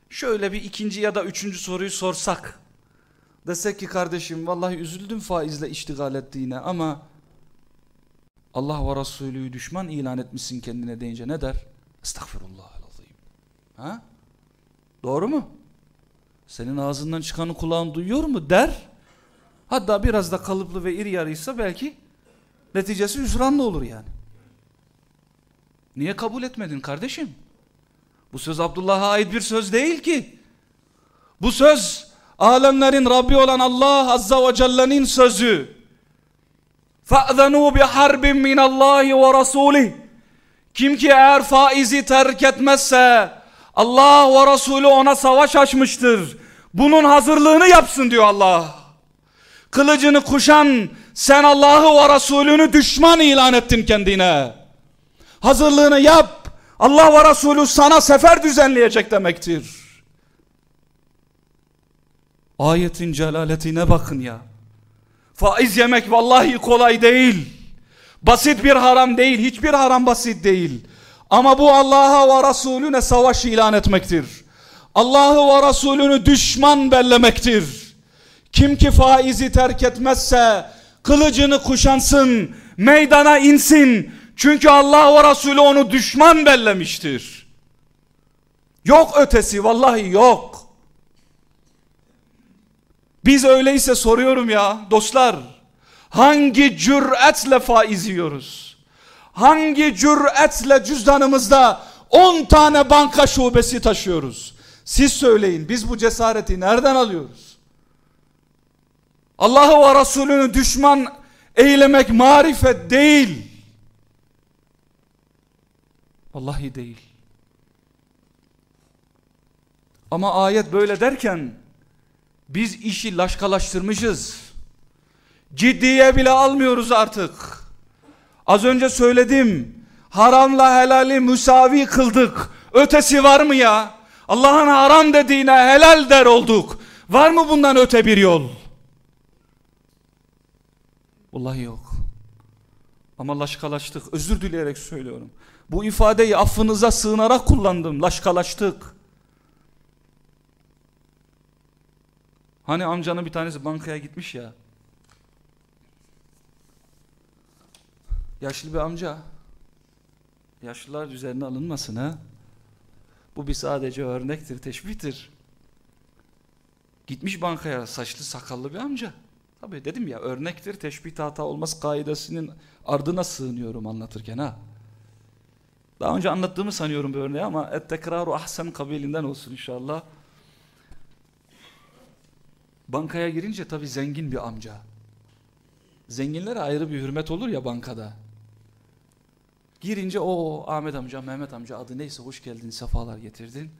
şöyle bir ikinci ya da üçüncü soruyu sorsak. Desek ki kardeşim vallahi üzüldüm faizle iştigal ettiğine ama Allah ve Resulü'yü düşman ilan etmişsin kendine deyince ne der? Estağfirullahal-azim. Ha? Doğru mu? Senin ağzından çıkanı kulağın duyuyor mu der. Hatta biraz da kalıplı ve iri yarıysa belki neticesi hüsranlı olur yani. Niye kabul etmedin kardeşim? Bu söz Abdullah'a ait bir söz değil ki. Bu söz alemlerin Rabbi olan Allah Azza ve Celle'nin sözü. فَأْذَنُوا بِحَرْبٍ مِّنَ اللّٰهِ وَرَسُولِهِ Kim ki eğer faizi terk etmezse Allah ve Resulü ona savaş açmıştır. Bunun hazırlığını yapsın diyor Allah. Kılıcını kuşan sen Allah'ı ve Resulünü düşman ilan ettin kendine. Hazırlığını yap. Allah ve Resulü sana sefer düzenleyecek demektir. Ayetin celaletine bakın ya. Faiz yemek vallahi kolay değil. Basit bir haram değil. Hiçbir haram basit değil. Ama bu Allah'a ve Resulüne savaş ilan etmektir. Allah'ı ve Resulünü düşman bellemektir. Kim ki faizi terk etmezse kılıcını kuşansın, meydana insin. Çünkü Allah ve Resulü onu düşman bellemiştir. Yok ötesi vallahi yok. Biz öyleyse soruyorum ya dostlar. Hangi cüretle faiz yiyoruz? Hangi cüretle cüzdanımızda 10 tane banka şubesi taşıyoruz? Siz söyleyin biz bu cesareti nereden alıyoruz? Allah'ı ve Resulünü düşman eylemek marifet değil. Vallahi değil. Ama ayet böyle derken biz işi laşkalaştırmışız. Ciddiye bile almıyoruz artık. Az önce söyledim. Haramla helali müsavi kıldık. Ötesi var mı ya? Allah'ın haram dediğine helal der olduk. Var mı bundan öte bir yol? Vallahi yok. Ama laşkalaştık. Özür dileyerek söylüyorum. Bu ifadeyi affınıza sığınarak kullandım. Laşkalaştık. Hani amcanın bir tanesi bankaya gitmiş ya. Yaşlı bir amca. Yaşlılar üzerine alınmasın ha. Bu bir sadece örnektir, teşbihtir. Gitmiş bankaya saçlı sakallı bir amca. Tabii dedim ya örnektir, teşbih hata olmaz kaidesinin ardına sığınıyorum anlatırken ha. Daha önce anlattığımı sanıyorum bu örneği ama et tekraru ahsen kabilinden olsun inşallah. Bankaya girince tabii zengin bir amca. Zenginlere ayrı bir hürmet olur ya bankada. Girince o Ahmet amca, Mehmet amca adı neyse hoş geldin, sefalar getirdin.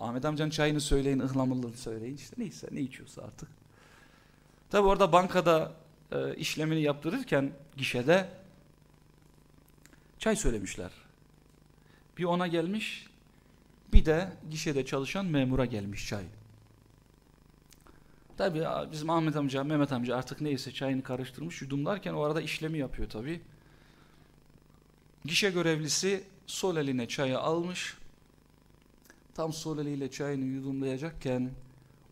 Ahmet amcanın çayını söyleyin, ıhlamurunu söyleyin işte neyse ne içiyorsa artık. Tabi orada bankada e, işlemini yaptırırken gişede çay söylemişler. Bir ona gelmiş bir de gişede çalışan memura gelmiş çay. Tabi bizim Ahmet amca, Mehmet amca artık neyse çayını karıştırmış yudumlarken o arada işlemi yapıyor tabi. Gişe görevlisi sol eline çayı almış. Tam sol eliyle çayını yudumlayacakken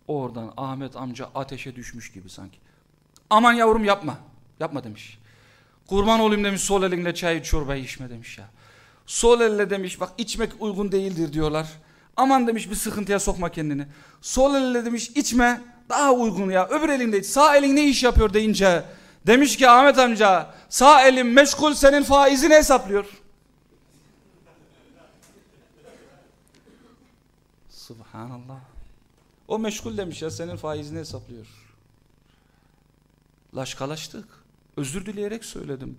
oradan Ahmet amca ateşe düşmüş gibi sanki. Aman yavrum yapma. Yapma demiş. Kurban olayım demiş sol elinle çayı çorbayı içme demiş ya. Sol elle demiş bak içmek uygun değildir diyorlar. Aman demiş bir sıkıntıya sokma kendini. Sol elle demiş içme daha uygun ya. Öbür elinde sağ elin ne iş yapıyor deyince demiş ki Ahmet amca sağ elin meşgul senin faizini hesaplıyor. Subhanallah. O meşgul demiş ya senin faizini hesaplıyor. Laşkalaştık. Özür dileyerek söyledim.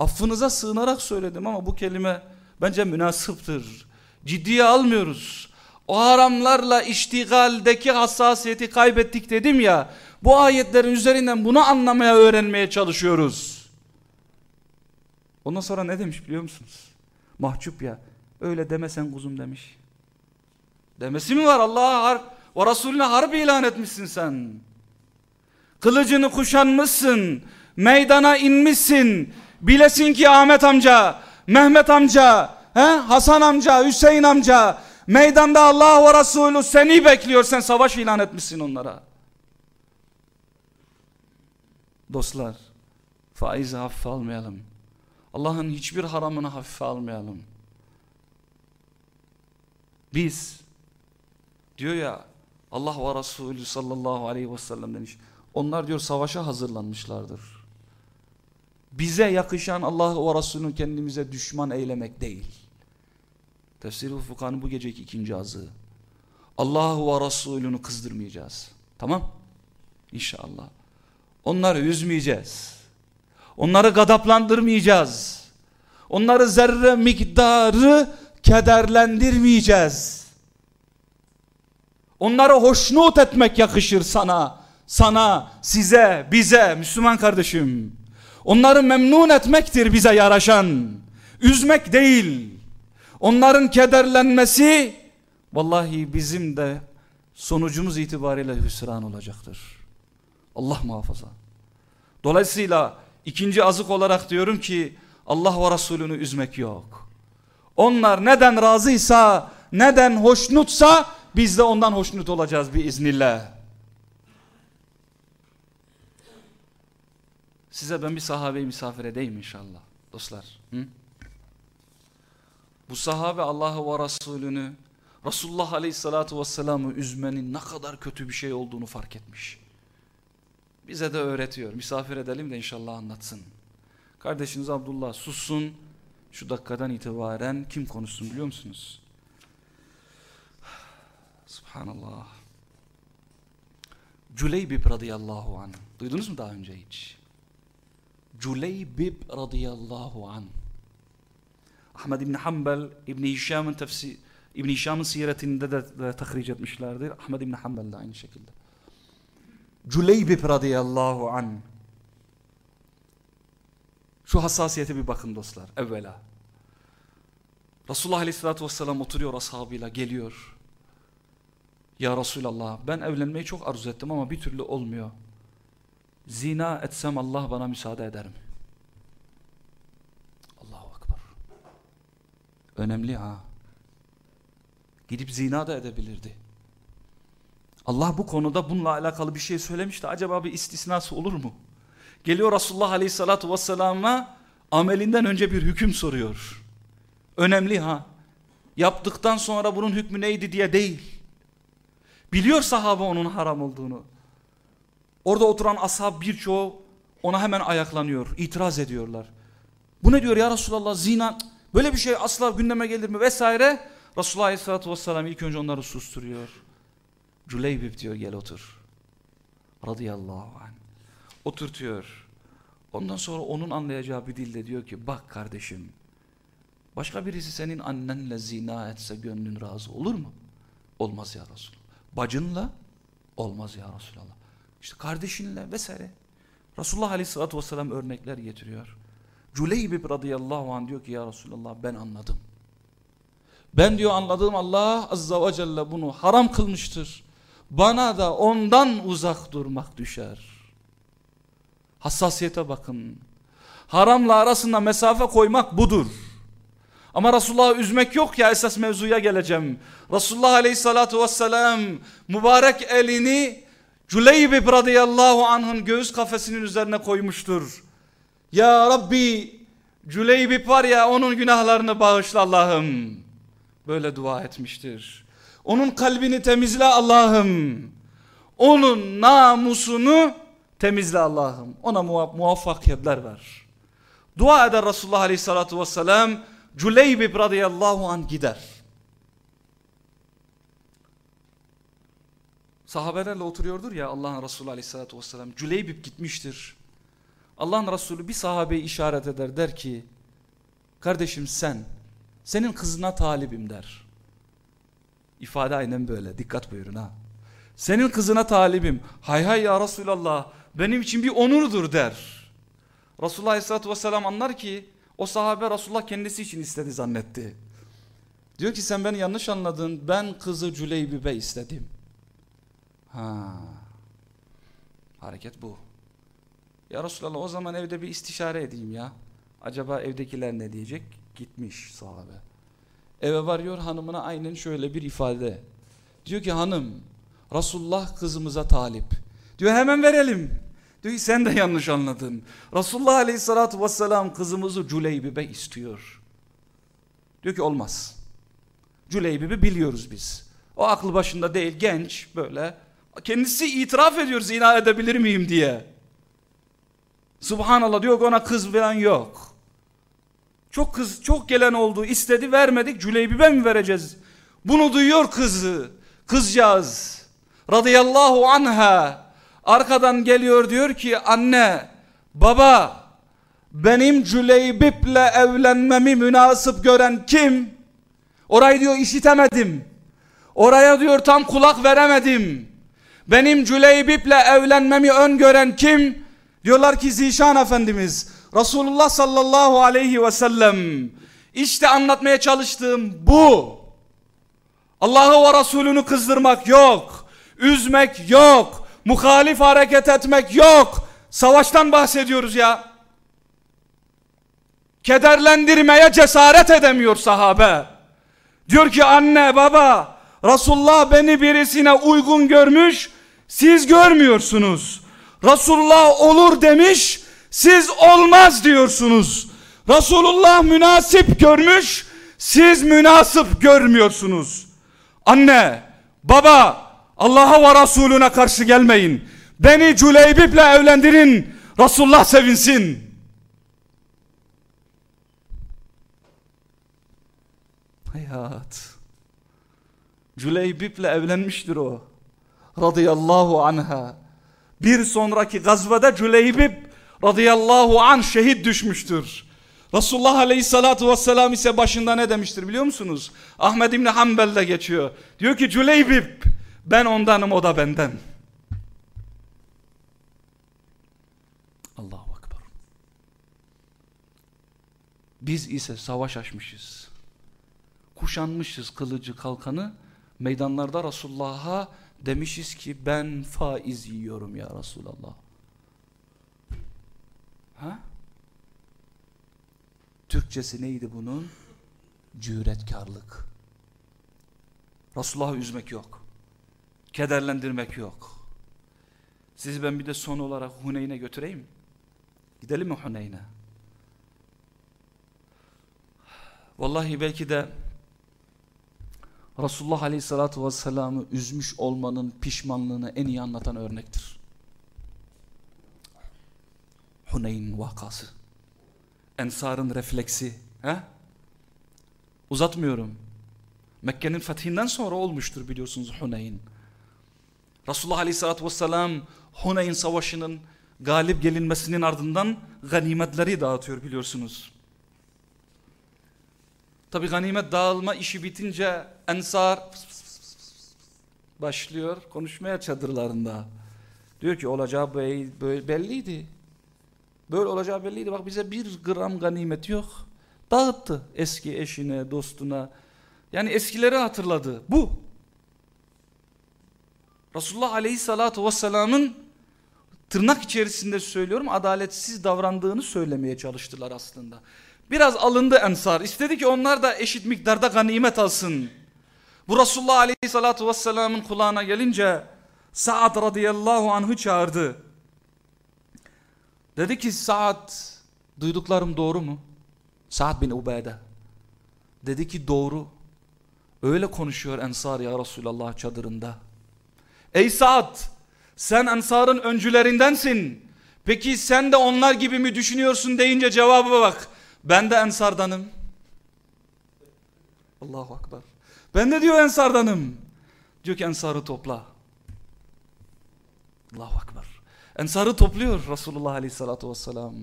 Affınıza sığınarak söyledim ama bu kelime bence münasıptır. Ciddiye almıyoruz. O haramlarla iştigaldeki hassasiyeti kaybettik dedim ya. Bu ayetlerin üzerinden bunu anlamaya öğrenmeye çalışıyoruz. Ondan sonra ne demiş biliyor musunuz? Mahcup ya. Öyle demesen kuzum demiş. Demesi mi var Allah'a Ve Resulüne harp ilan etmişsin sen. Kılıcını kuşanmışsın. Meydana inmişsin. Bilesin ki Ahmet amca, Mehmet amca, he? Hasan amca, Hüseyin amca meydanda Allah ve Resulü seni bekliyor. Sen savaş ilan etmişsin onlara. Dostlar, faizi hafife almayalım. Allah'ın hiçbir haramını hafife almayalım. Biz diyor ya Allah ve Resulü sallallahu aleyhi ve sellem demiş. Onlar diyor savaşa hazırlanmışlardır. Bize yakışan Allah ve Resulünü kendimize düşman eylemek değil. Tefsir-i Ufuka'nın bu geceki ikinci azı. Allah ve Resulünü kızdırmayacağız. Tamam? İnşallah. Onları üzmeyeceğiz. Onları gadaplandırmayacağız. Onları zerre miktarı kederlendirmeyeceğiz. Onları hoşnut etmek yakışır sana, sana, size, bize, Müslüman kardeşim. Onları memnun etmektir bize yaraşan. Üzmek değil. Onların kederlenmesi, vallahi bizim de sonucumuz itibariyle hüsran olacaktır. Allah muhafaza. Dolayısıyla ikinci azık olarak diyorum ki Allah ve Resulünü üzmek yok. Onlar neden razıysa, neden hoşnutsa biz de ondan hoşnut olacağız biiznillah. Size ben bir sahabeyi misafir edeyim inşallah dostlar. Hı? Bu sahabe Allah'ı ve Resulünü Resulullah Aleyhisselatü Vesselam'ı üzmenin ne kadar kötü bir şey olduğunu fark etmiş. Bize de öğretiyor. Misafir edelim de inşallah anlatsın. Kardeşiniz Abdullah sussun. Şu dakikadan itibaren kim konuşsun biliyor musunuz? Subhanallah. Cüleybib radıyallahu anh. Duydunuz mu daha önce hiç? Cüleybib radıyallahu anh. Ahmed İbni Hanbel İbni Hişam'ın tefsir İbni Hişam'ın siretinde de, de tahric etmişlerdir. Ahmed İbni Hanbel de aynı şekilde. Cüleybib radıyallahu anh. Şu hassasiyete bir bakın dostlar evvela. Resulullah aleyhissalatü vesselam oturuyor ashabıyla geliyor. Ya Resulallah ben evlenmeyi çok arzu ettim ama bir türlü olmuyor. Zina etsem Allah bana müsaade eder mi? Allahu Akbar. Önemli ha. Gidip zina da edebilirdi. Allah bu konuda bununla alakalı bir şey söylemişti. Acaba bir istisnası olur mu? Geliyor Resulullah Aleyhisselatü Vesselam'a amelinden önce bir hüküm soruyor. Önemli ha. Yaptıktan sonra bunun hükmü neydi diye değil. Biliyor sahabe onun haram olduğunu. Orada oturan ashab birçoğu ona hemen ayaklanıyor, itiraz ediyorlar. Bu ne diyor ya Resulallah zina böyle bir şey asla gündeme gelir mi vesaire. Resulullah Aleyhisselatü Vesselam ilk önce onları susturuyor. Cüleybib diyor gel otur. Radıyallahu anh. Oturtuyor. Ondan sonra onun anlayacağı bir dilde diyor ki bak kardeşim başka birisi senin annenle zina etse gönlün razı olur mu? Olmaz ya Resulallah. Bacınla olmaz ya Resulallah. İşte kardeşinle vesaire. Resulullah Aleyhisselatü Vesselam örnekler getiriyor. Cüleybib radıyallahu anh diyor ki ya Resulallah ben anladım. Ben diyor anladığım Allah azza ve celle bunu haram kılmıştır. Bana da ondan uzak durmak düşer. Hassasiyete bakın. Haramla arasında mesafe koymak budur. Ama Resulullah'ı üzmek yok ya esas mevzuya geleceğim. Resulullah aleyhissalatu vesselam mübarek elini Cüleybib radıyallahu anh'ın göğüs kafesinin üzerine koymuştur. Ya Rabbi Cüleybib var ya onun günahlarını bağışla Allah'ım. Böyle dua etmiştir. Onun kalbini temizle Allah'ım. Onun namusunu temizle Allah'ım. Ona muvaffakiyetler ver. Dua eder Resulullah aleyhissalatu vesselam. Cüleybib radıyallahu anh gider. Sahabelerle oturuyordur ya Allah'ın Resulü aleyhissalatu vesselam. Cüleybib gitmiştir. Allah'ın Resulü bir sahabeyi işaret eder der ki kardeşim sen senin kızına talibim der. İfade aynen böyle dikkat buyurun ha. Senin kızına talibim hay hay ya Resulallah benim için bir onurdur der. Resulullah aleyhissalatü vesselam anlar ki o sahabe Resulullah kendisi için istedi zannetti. Diyor ki sen beni yanlış anladın ben kızı Cüleybibe istedim. Ha. Hareket bu. Ya Resulallah o zaman evde bir istişare edeyim ya. Acaba evdekiler ne diyecek? Gitmiş sahabe. Eve varıyor hanımına aynen şöyle bir ifade. Diyor ki hanım Resulullah kızımıza talip. Diyor hemen verelim. Diyor ki sen de yanlış anladın. Resulullah aleyhissalatü vesselam kızımızı Cüleybibe istiyor. Diyor ki olmaz. Cüleybib'i biliyoruz biz. O aklı başında değil genç böyle. Kendisi itiraf ediyor zina edebilir miyim diye. Subhanallah diyor ki ona kız falan yok. Çok kız çok gelen oldu istedi vermedik Cüleybibe mi vereceğiz? Bunu duyuyor kızı. Kızcağız. Radıyallahu anha. Arkadan geliyor diyor ki anne baba benim Cüleybib'le evlenmemi münasip gören kim? Orayı diyor işitemedim. Oraya diyor tam kulak veremedim. Benim Cüleybib'le evlenmemi öngören kim? Diyorlar ki Zişan Efendimiz. Resulullah sallallahu aleyhi ve sellem. İşte anlatmaya çalıştığım bu. Allah'ı ve Resulünü kızdırmak yok. Üzmek yok. Muhalif hareket etmek yok. Savaştan bahsediyoruz ya. Kederlendirmeye cesaret edemiyor sahabe. Diyor ki anne baba Resulullah beni birisine uygun görmüş siz görmüyorsunuz. Resulullah olur demiş siz olmaz diyorsunuz. Resulullah münasip görmüş siz münasip görmüyorsunuz. Anne baba Allah'a ve Resulüne karşı gelmeyin. Beni Cüleybib'le evlendirin. Resulullah sevinsin. Hayat. Cüleybib'le evlenmiştir o. Radıyallahu anha. Bir sonraki gazvede Cüleybib radıyallahu an şehit düşmüştür. Resulullah aleyhissalatu vesselam ise başında ne demiştir biliyor musunuz? Ahmed İbni Hanbel'de geçiyor. Diyor ki Cüleybib ben ondanım o da benden. Allahu Akbar. Biz ise savaş açmışız. Kuşanmışız kılıcı kalkanı. Meydanlarda Resulullah'a demişiz ki ben faiz yiyorum ya Resulallah. Ha? Türkçesi neydi bunun? Cüretkarlık. Resulullah'ı üzmek yok. Kederlendirmek yok. Sizi ben bir de son olarak Huneyn'e götüreyim. Gidelim mi Huneyn'e? Vallahi belki de Resulullah Aleyhisselatü Vesselam'ı üzmüş olmanın pişmanlığını en iyi anlatan örnektir. Huneyn vakası. Ensar'ın refleksi. He? Uzatmıyorum. Mekke'nin fethinden sonra olmuştur biliyorsunuz Huneyn. Resulullah Aleyhisselatü Vesselam Huneyn Savaşı'nın galip gelinmesinin ardından ganimetleri dağıtıyor biliyorsunuz. Tabi ganimet dağılma işi bitince Ensar başlıyor konuşmaya çadırlarında. Diyor ki olacağı belliydi. Böyle olacağı belliydi. Bak bize bir gram ganimet yok. Dağıttı eski eşine, dostuna. Yani eskileri hatırladı. Bu. Resulullah Aleyhisselatü Vesselam'ın tırnak içerisinde söylüyorum adaletsiz davrandığını söylemeye çalıştılar aslında. Biraz alındı ensar. İstedi ki onlar da eşit miktarda ganimet alsın. Bu Resulullah Aleyhisselatü Vesselam'ın kulağına gelince Sa'd radıyallahu anh'ı çağırdı. Dedi ki Sa'd duyduklarım doğru mu? Sa'd bin Ubade. Dedi ki doğru. Öyle konuşuyor Ensar ya Resulallah çadırında. Ey Sa'd sen Ensar'ın öncülerindensin. Peki sen de onlar gibi mi düşünüyorsun deyince cevaba bak. Ben de Ensardanım. Allahu Akbar. Ben de diyor Ensardanım. Diyor ki Ensar'ı topla. Allahu Akbar. Ensar'ı topluyor Resulullah Aleyhisselatü Vesselam.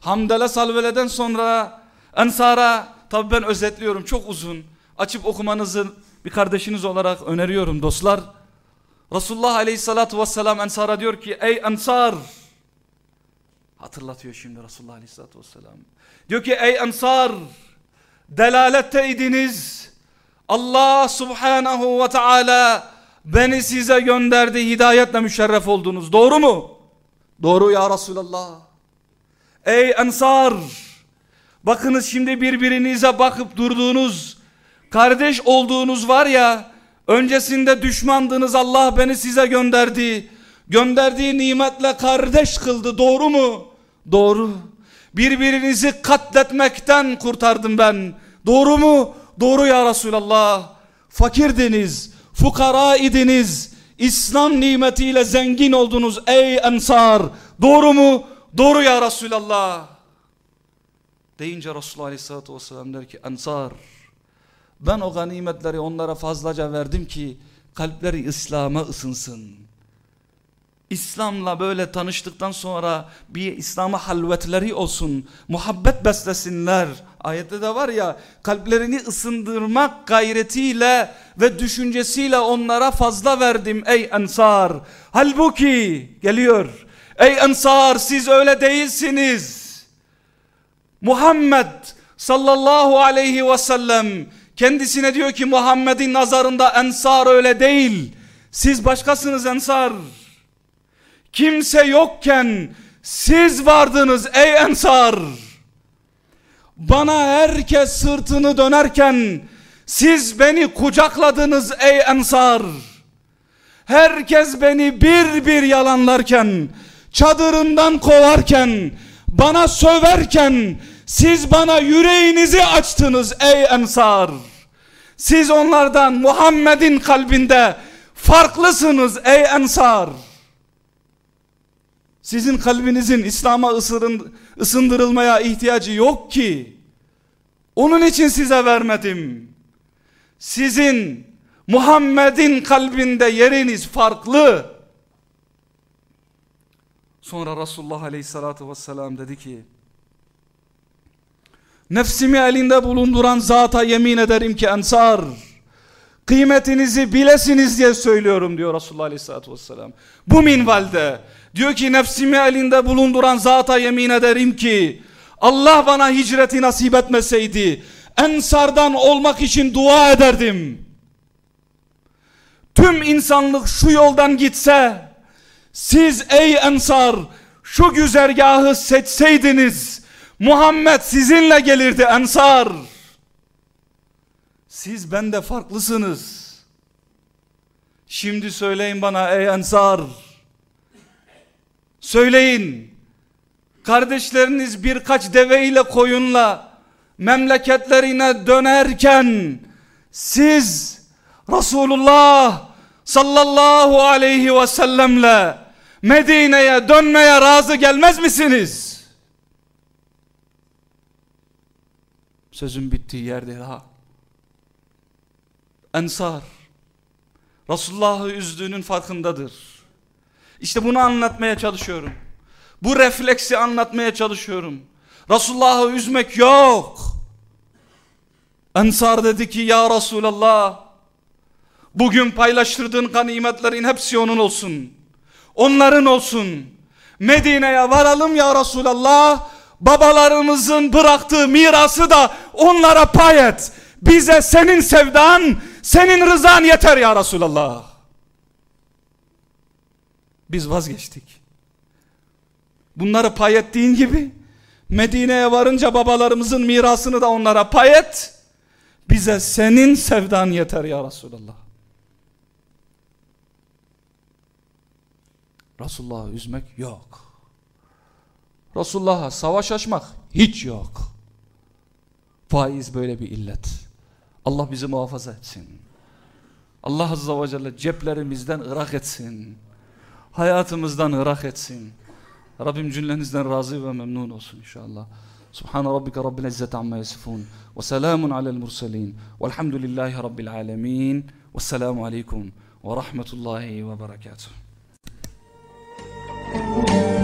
Hamdele salveleden sonra Ensar'a tabi ben özetliyorum çok uzun. Açıp okumanızı bir kardeşiniz olarak öneriyorum dostlar. Resulullah Aleyhisselatü Vesselam Ensar'a diyor ki ey Ensar hatırlatıyor şimdi Resulullah Aleyhisselatü Vesselam. Diyor ki ey Ensar delaletteydiniz. Allah Subhanahu ve Teala beni size gönderdi hidayetle müşerref oldunuz. Doğru mu? Doğru ya Resulallah. Ey ensar! Bakınız şimdi birbirinize bakıp durduğunuz, kardeş olduğunuz var ya, öncesinde düşmandınız Allah beni size gönderdi. Gönderdiği nimetle kardeş kıldı doğru mu? Doğru. Birbirinizi katletmekten kurtardım ben. Doğru mu? Doğru ya Resulallah. Fakirdiniz, fukara idiniz. İslam nimetiyle zengin oldunuz ey ensar. Doğru mu? Doğru ya Resulallah. Deyince Resulullah Aleyhisselatü Vesselam der ki ensar. Ben o ganimetleri onlara fazlaca verdim ki kalpleri İslam'a ısınsın. İslam'la böyle tanıştıktan sonra bir İslam'a halvetleri olsun. Muhabbet beslesinler. Ayette de var ya kalplerini ısındırmak gayretiyle ve düşüncesiyle onlara fazla verdim ey ensar. Halbuki geliyor. Ey ensar siz öyle değilsiniz. Muhammed sallallahu aleyhi ve sellem kendisine diyor ki Muhammed'in nazarında ensar öyle değil. Siz başkasınız ensar. Kimse yokken siz vardınız ey ensar. Bana herkes sırtını dönerken siz beni kucakladınız ey ensar. Herkes beni bir bir yalanlarken, çadırından kovarken, bana söverken siz bana yüreğinizi açtınız ey ensar. Siz onlardan Muhammed'in kalbinde farklısınız ey ensar. Sizin kalbinizin İslam'a ısındırılmaya ihtiyacı yok ki. Onun için size vermedim. Sizin Muhammed'in kalbinde yeriniz farklı. Sonra Resulullah Aleyhisselatü Vesselam dedi ki Nefsimi elinde bulunduran zata yemin ederim ki ensar kıymetinizi bilesiniz diye söylüyorum diyor Resulullah Aleyhisselatü Vesselam. Bu minvalde diyor ki nefsimi elinde bulunduran zata yemin ederim ki Allah bana hicreti nasip etmeseydi ensardan olmak için dua ederdim. Tüm insanlık şu yoldan gitse siz ey ensar şu güzergahı seçseydiniz Muhammed sizinle gelirdi ensar. Siz bende farklısınız. Şimdi söyleyin bana ey ensar. Söyleyin. Kardeşleriniz birkaç deve ile koyunla memleketlerine dönerken siz Resulullah sallallahu aleyhi ve sellemle Medine'ye dönmeye razı gelmez misiniz? Sözün bittiği yerde ha. Ensar Resulullah'ı üzdüğünün farkındadır. İşte bunu anlatmaya çalışıyorum. Bu refleksi anlatmaya çalışıyorum. Resulullah'ı üzmek yok. Ensar dedi ki ya Resulallah bugün paylaştırdığın ganimetlerin hepsi onun olsun. Onların olsun. Medine'ye varalım ya Resulallah. Babalarımızın bıraktığı mirası da onlara pay et. Bize senin sevdan, senin rızan yeter ya Resulallah. Biz vazgeçtik. Bunları pay ettiğin gibi Medine'ye varınca babalarımızın mirasını da onlara pay et. Bize senin sevdan yeter ya Resulallah. Resulullah'ı üzmek yok. Resulullah'a savaş açmak hiç yok. Faiz böyle bir illet. Allah bizi muhafaza etsin. Allah Azze ve Celle ceplerimizden ırak etsin. hayatımızdan ırak etsin. Rabbim cümlenizden razı ve memnun olsun inşallah. Subhan rabbike rabbil izzati amma yasifun. Ve selamun alel murselin. Velhamdülillahi rabbil alamin ve selamun aleyküm ve rahmetullahi ve berekatuh. Thank you.